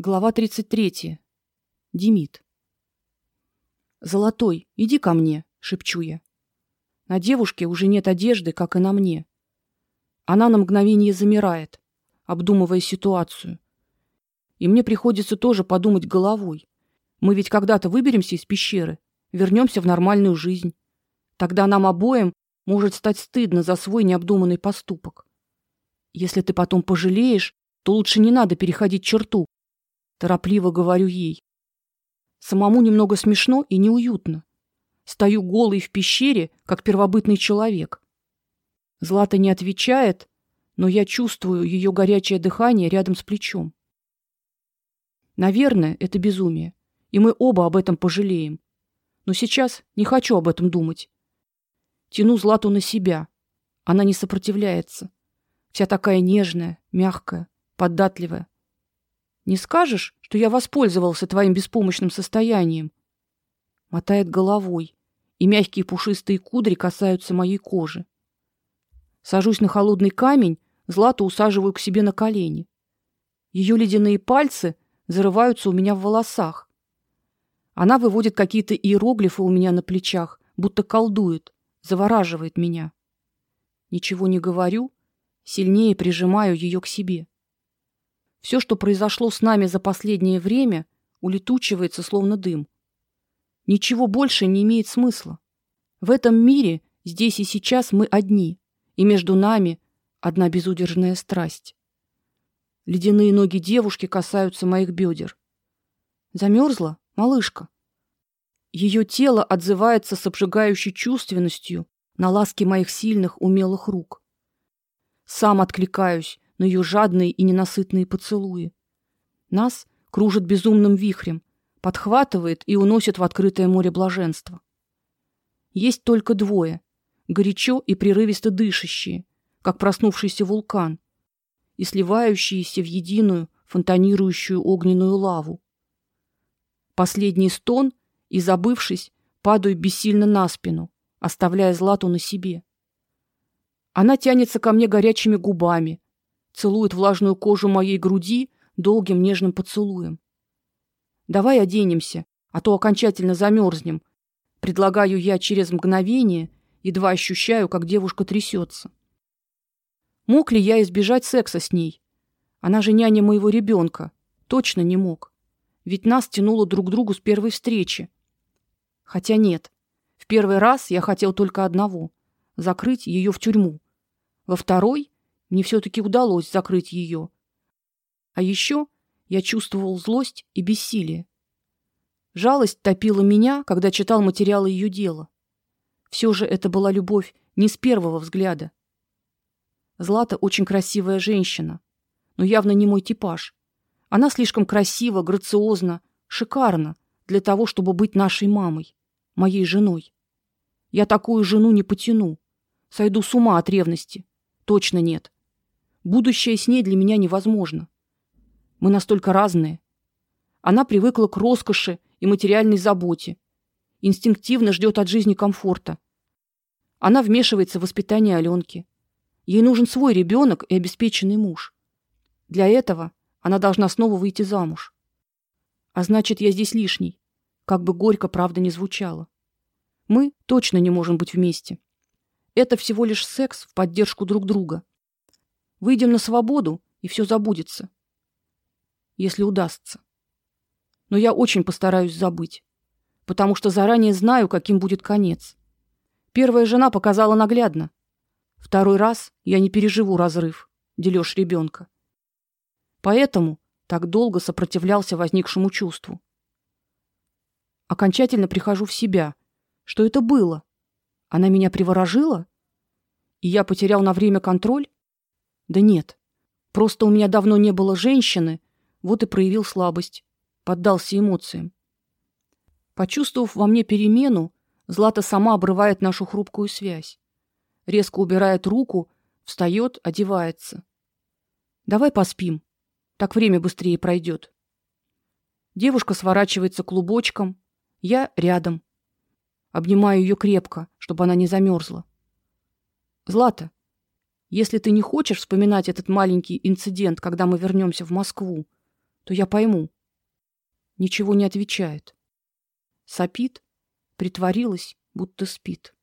Глава 33. Демид. Золотой, иди ко мне, шепчу я. На девушке уже нет одежды, как и на мне. Она на мгновение замирает, обдумывая ситуацию. И мне приходится тоже подумать головой. Мы ведь когда-то выберемся из пещеры, вернемся в нормальную жизнь. Тогда нам обоим может стать стыдно за свой необдуманный поступок. Если ты потом пожалеешь, то лучше не надо переходить черту, торопливо говорю ей. Самому немного смешно и неуютно. Стою голый в пещере, как первобытный человек. Злата не отвечает, но я чувствую ее горячее дыхание рядом с плечом. Наверное, это безумие, и мы оба об этом пожалеем. Но сейчас не хочу об этом думать. Тяну Злату на себя. Она не сопротивляется. Вся такая нежная, мягкая, податливая. Не скажешь, что я воспользовался твоим беспомощным состоянием? Мотает головой, и мягкие пушистые кудри касаются моей кожи. Сажусь на холодный камень, Злату усаживаю к себе на колени. Ее ледяные пальцы зарываются у меня в волосах. Она выводит какие-то иероглифы у меня на плечах, будто колдует, завораживает меня. Ничего не говорю, сильнее прижимаю ее к себе. Все, что произошло с нами за последнее время, улетучивается словно дым. Ничего больше не имеет смысла. В этом мире здесь и сейчас мы одни, и между нами одна безудержная страсть. Ледяные ноги девушки касаются моих бедер. Замерзла, малышка. Ее тело отзывается с обжигающей чувственностью на ласки моих сильных, умелых рук. Сам откликаюсь, на ее жадные и ненасытные поцелуи. Нас кружит безумным вихрем, подхватывает и уносит в открытое море блаженства. Есть только двое, горячо и прерывисто дышащие, как проснувшийся вулкан, и сливающиеся в единую фонтанирующую огненную лаву. Последний стон и забывшись, падаю бессильно на спину, оставляя Злату на себе. Она тянется ко мне горячими губами, целует влажную кожу моей груди долгим нежным поцелуем. Давай оденемся, а то окончательно замерзнем. Предлагаю я через мгновение, едва ощущаю, как девушка трясется. Мог ли я избежать секса с ней? Она же няня моего ребенка. Точно не мог. Ведь нас тянуло друг к другу с первой встречи. Хотя нет. В первый раз я хотел только одного закрыть ее в тюрьму. Во второй мне все таки удалось закрыть ее. А еще я чувствовал злость и бессилие. Жалость топила меня, когда читал материалы ее дела. Все же это была любовь не с первого взгляда. Злата очень красивая женщина, но явно не мой типаж. Она слишком красива, грациозна, шикарна для того, чтобы быть нашей мамой, моей женой. Я такую жену не потяну. Сойду с ума от ревности. Точно нет. Будущее с ней для меня невозможно. Мы настолько разные. Она привыкла к роскоши и материальной заботе, инстинктивно ждет от жизни комфорта. Она вмешивается в воспитание Аленки. Ей нужен свой ребенок и обеспеченный муж. Для этого она должна снова выйти замуж. А значит, я здесь лишний, как бы горько правда не звучало. Мы точно не можем быть вместе. Это всего лишь секс в поддержку друг друга. Выйдем на свободу, и все забудется. Если удастся. Но я очень постараюсь забыть, потому что заранее знаю, каким будет конец. Первая жена показала наглядно. Второй раз я не переживу разрыв, делёж ребенка. Поэтому так долго сопротивлялся возникшему чувству. Окончательно прихожу в себя. Что это было? Она меня приворожила? И я потерял на время контроль? Да нет. Просто у меня давно не было женщины, вот и проявил слабость, поддался эмоциям. Почувствовав во мне перемену, Злата сама обрывает нашу хрупкую связь. Резко убирает руку, встает, одевается. Давай поспим. Так время быстрее пройдет. Девушка сворачивается клубочком, я рядом. Обнимаю ее крепко, чтобы она не замерзла. Злата, если ты не хочешь вспоминать этот маленький инцидент, когда мы вернемся в Москву, то я пойму. Ничего не отвечает. Сопит, притворилась, будто спит.